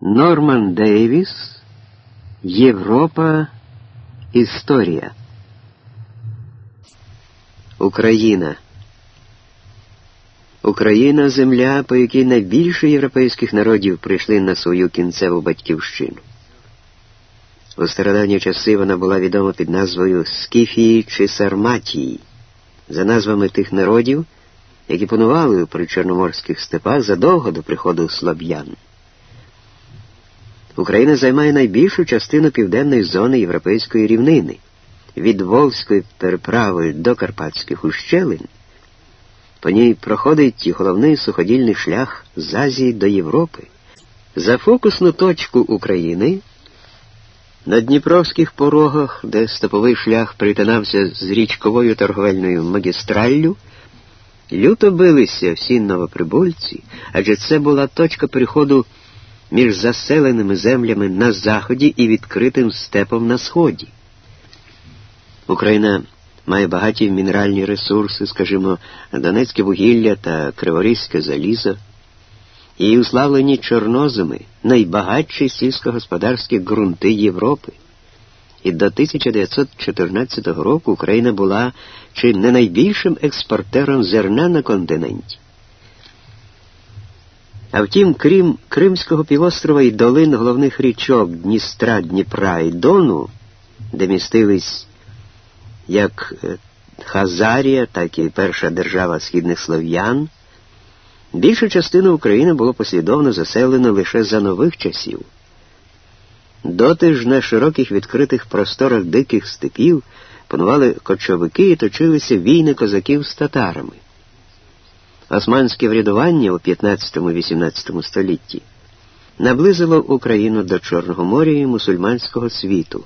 Норман Дейвіс Європа Історія Україна Україна земля, по якій найбільше європейських народів прийшли на свою кінцеву батьківщину. У стародавні часи вона була відома під назвою Скіфії чи Сарматії, за назвами тих народів, які панували у причорноморських степах задовго до приходу слаб'ян. Україна займає найбільшу частину південної зони європейської рівнини, від Волзької переправи до Карпатських ущелин. По ній проходить і головний суходільний шлях з Азії до Європи. За фокусну точку України на Дніпровських порогах, де степовий шлях притинався з річковою торговельною магістраллю, люто билися всі новоприбульці, адже це була точка переходу між заселеними землями на заході і відкритим степом на сході. Україна має багаті мінеральні ресурси, скажімо, Донецьке вугілля та Криворізьке залізо, і уславлені чорноземи найбагатші сільськогосподарські ґрунти Європи. І до 1914 року Україна була чи не найбільшим експортером зерна на континенті. А втім, крім Кримського півострова і долин головних річок Дністра, Дніпра і Дону, де містились як е, Хазарія, так і перша держава східних слов'ян, більшу частину України було послідовно заселено лише за нових часів. Доти ж на широких відкритих просторах диких степів панували кочовики і точилися війни козаків з татарами. Османське врядування у 15-18 столітті наблизило Україну до Чорного моря і мусульманського світу.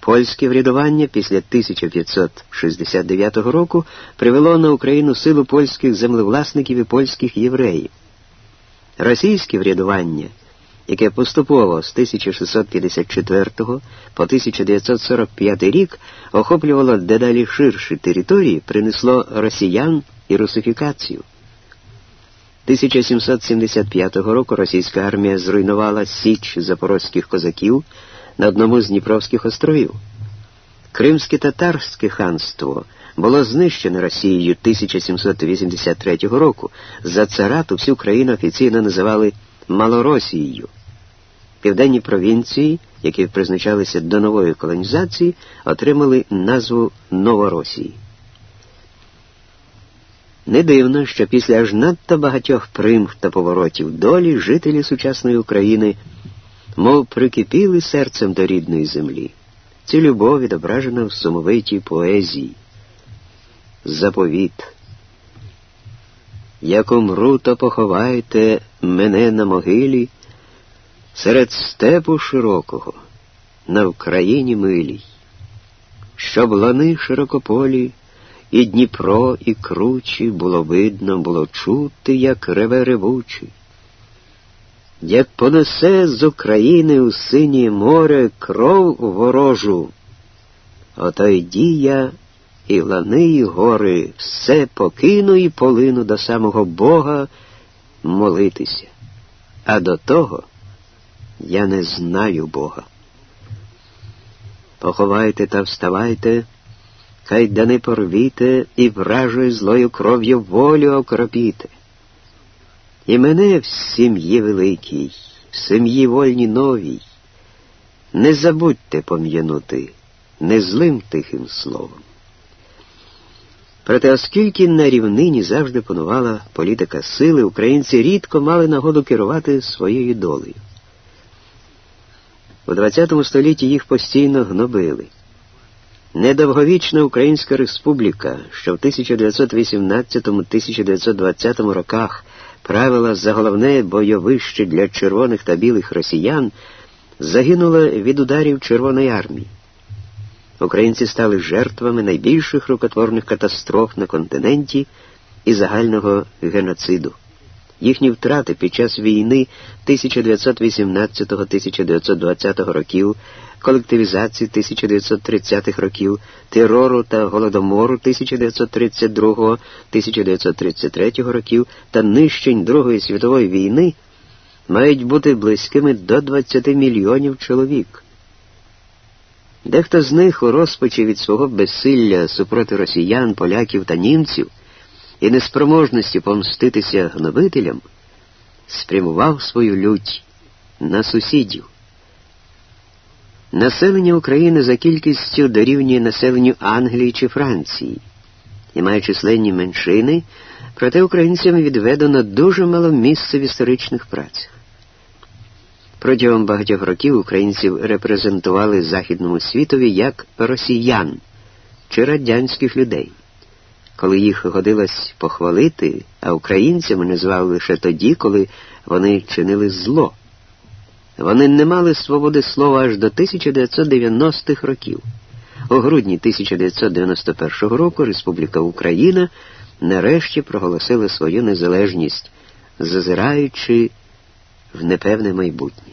Польське врядування після 1569 року привело на Україну силу польських землевласників і польських євреїв. Російське врядування, яке поступово з 1654 по 1945 рік охоплювало дедалі ширші території, принесло росіян і русифікацію. 1775 року російська армія зруйнувала Січ запорозьких козаків на одному з Дніпровських островів. Кримське татарське ханство було знищено Росією 1783 року. За царату всю країну офіційно називали Малоросією. Південні провінції, які призначалися до нової колонізації, отримали назву Новоросії. Не дивно, що після аж надто багатьох примх та поворотів долі жителі сучасної України, мов прикипіли серцем до рідної землі. Цю любов відображена в сумовитій поезії. Заповіт. Як умру, то поховайте мене на могилі серед степу широкого, на Вкраїні милій, щоб лани широкополі. І Дніпро, і кручі було видно, було чути, як реве ревучий. Як понесе з України у синє море кров ворожу, ото йді я і лани, і гори, все покину і полину до самого Бога молитися. А до того я не знаю Бога. Поховайте та вставайте хай дани порвіте і вражою злою кров'ю волю окропіте. І мене в сім'ї великій, в сім'ї вольній новій. Не забудьте пом'янути не злим тихим словом. Проте, оскільки на рівнині завжди панувала політика сили, українці рідко мали нагоду керувати своєю долею. У ХХ столітті їх постійно гнобили. Недовговічна Українська Республіка, що в 1918-1920 роках правила за головне бойовище для червоних та білих росіян, загинула від ударів Червоної армії. Українці стали жертвами найбільших рукотворних катастроф на континенті і загального геноциду. Їхні втрати під час війни 1918-1920 років колективізації 1930-х років, терору та голодомору 1932-1933 років та нищень Другої світової війни мають бути близькими до 20 мільйонів чоловік. Дехто з них у розпачі від свого безсилля супроти росіян, поляків та німців і неспроможності помститися гнобителям, спрямував свою лють на сусідів. Населення України за кількістю дорівнює населенню Англії чи Франції і має численні меншини, проте українцям відведено дуже мало місця в історичних працях. Протягом багатьох років українців репрезентували західному світові як росіян чи радянських людей. Коли їх годилось похвалити, а українцями назвали лише тоді, коли вони чинили зло. Вони не мали свободи слова аж до 1990-х років. У грудні 1991 року Республіка Україна нарешті проголосила свою незалежність, зазираючи в непевне майбутнє.